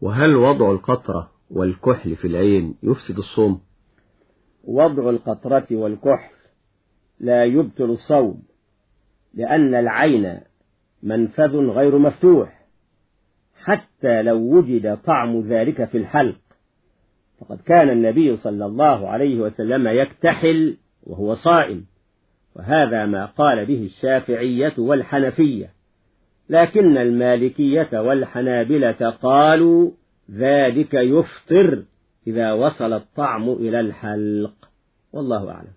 وهل وضع القطرة والكحل في العين يفسد الصوم؟ وضع القطرة والكحل لا يبطل الصوم لأن العين منفذ غير مفتوح. حتى لو وجد طعم ذلك في الحلق فقد كان النبي صلى الله عليه وسلم يكتحل وهو صائم. وهذا ما قال به الشافعية والحنفية. لكن المالكية والحنابلة قالوا ذلك يفطر إذا وصل الطعم إلى الحلق. والله أعلم.